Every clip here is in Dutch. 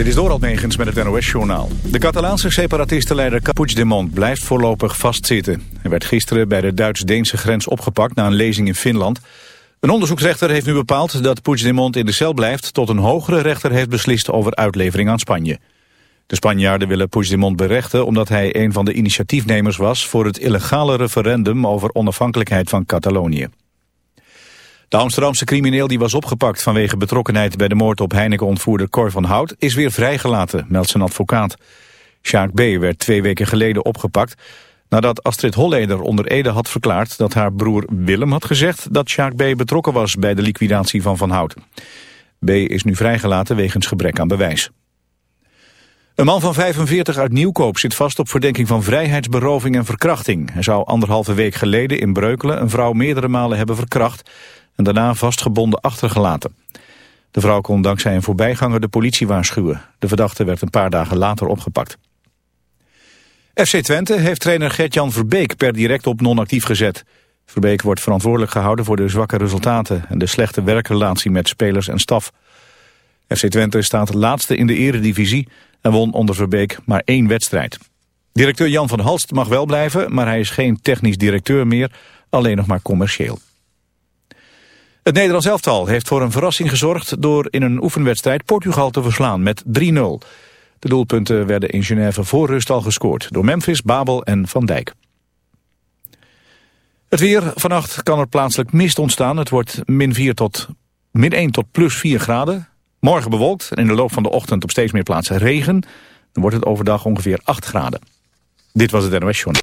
Dit is Dorald Megens met het NOS-journaal. De Catalaanse separatistenleider Puigdemont blijft voorlopig vastzitten. Hij werd gisteren bij de Duits-Deense grens opgepakt na een lezing in Finland. Een onderzoeksrechter heeft nu bepaald dat Puigdemont in de cel blijft... tot een hogere rechter heeft beslist over uitlevering aan Spanje. De Spanjaarden willen Puigdemont berechten omdat hij een van de initiatiefnemers was... voor het illegale referendum over onafhankelijkheid van Catalonië. De Amsterdamse crimineel die was opgepakt vanwege betrokkenheid bij de moord op Heineken-ontvoerder Cor van Hout is weer vrijgelaten, meldt zijn advocaat. Sjaak B. werd twee weken geleden opgepakt nadat Astrid Holleder onder Ede had verklaard dat haar broer Willem had gezegd dat Sjaak B. betrokken was bij de liquidatie van Van Hout. B. is nu vrijgelaten wegens gebrek aan bewijs. Een man van 45 uit Nieuwkoop zit vast op verdenking van vrijheidsberoving en verkrachting. Hij zou anderhalve week geleden in Breukelen een vrouw meerdere malen hebben verkracht en daarna vastgebonden achtergelaten. De vrouw kon dankzij een voorbijganger de politie waarschuwen. De verdachte werd een paar dagen later opgepakt. FC Twente heeft trainer Gert-Jan Verbeek per direct op non-actief gezet. Verbeek wordt verantwoordelijk gehouden voor de zwakke resultaten... en de slechte werkrelatie met spelers en staf. FC Twente staat laatste in de eredivisie... en won onder Verbeek maar één wedstrijd. Directeur Jan van Halst mag wel blijven... maar hij is geen technisch directeur meer, alleen nog maar commercieel. Het Nederlands elftal heeft voor een verrassing gezorgd door in een oefenwedstrijd Portugal te verslaan met 3-0. De doelpunten werden in Genève voor rust al gescoord door Memphis, Babel en Van Dijk. Het weer. Vannacht kan er plaatselijk mist ontstaan. Het wordt min, 4 tot, min 1 tot plus 4 graden. Morgen bewolkt en in de loop van de ochtend op steeds meer plaatsen regen. Dan wordt het overdag ongeveer 8 graden. Dit was het NOS Journal.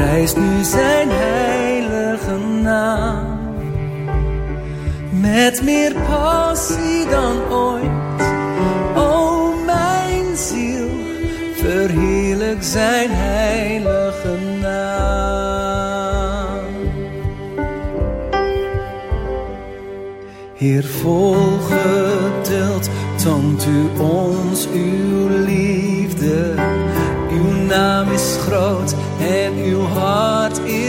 prijs nu zijn heilige naam. Met meer passie dan ooit, o mijn ziel, verheerlijk zijn heilige naam. Heer, volgeduld toont u ons uw liefde.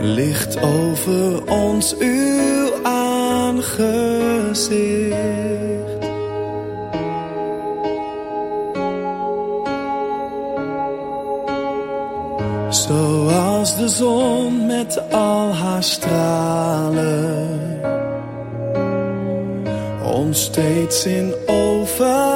Licht over ons uw aangezicht. Zoals de zon met al haar stralen. Ons steeds in overvloed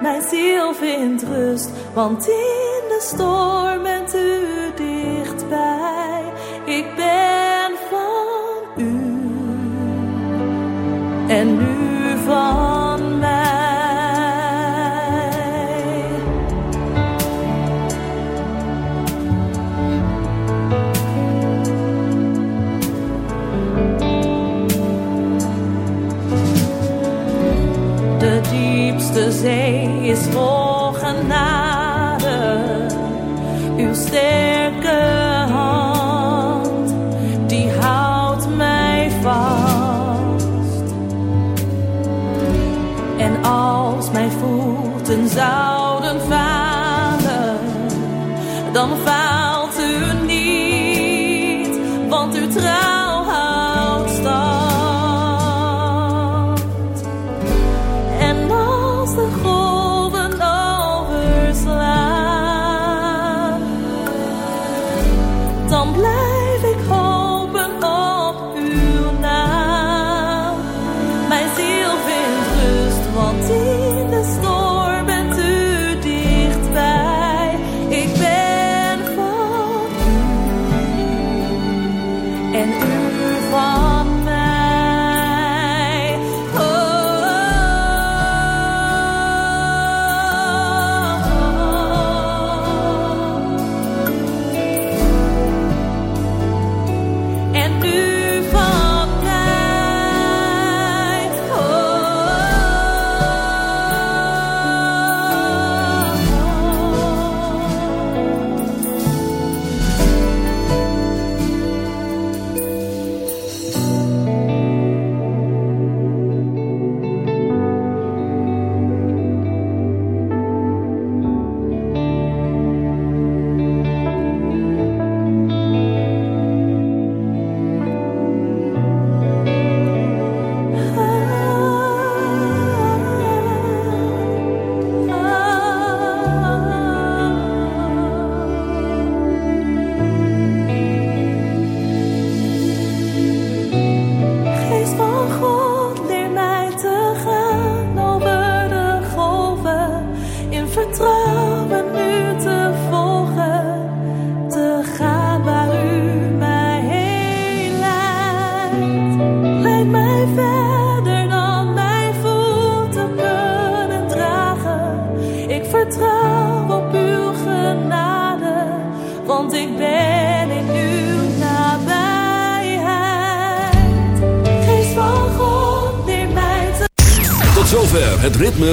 Mijn ziel vindt rust, want in de storm is vol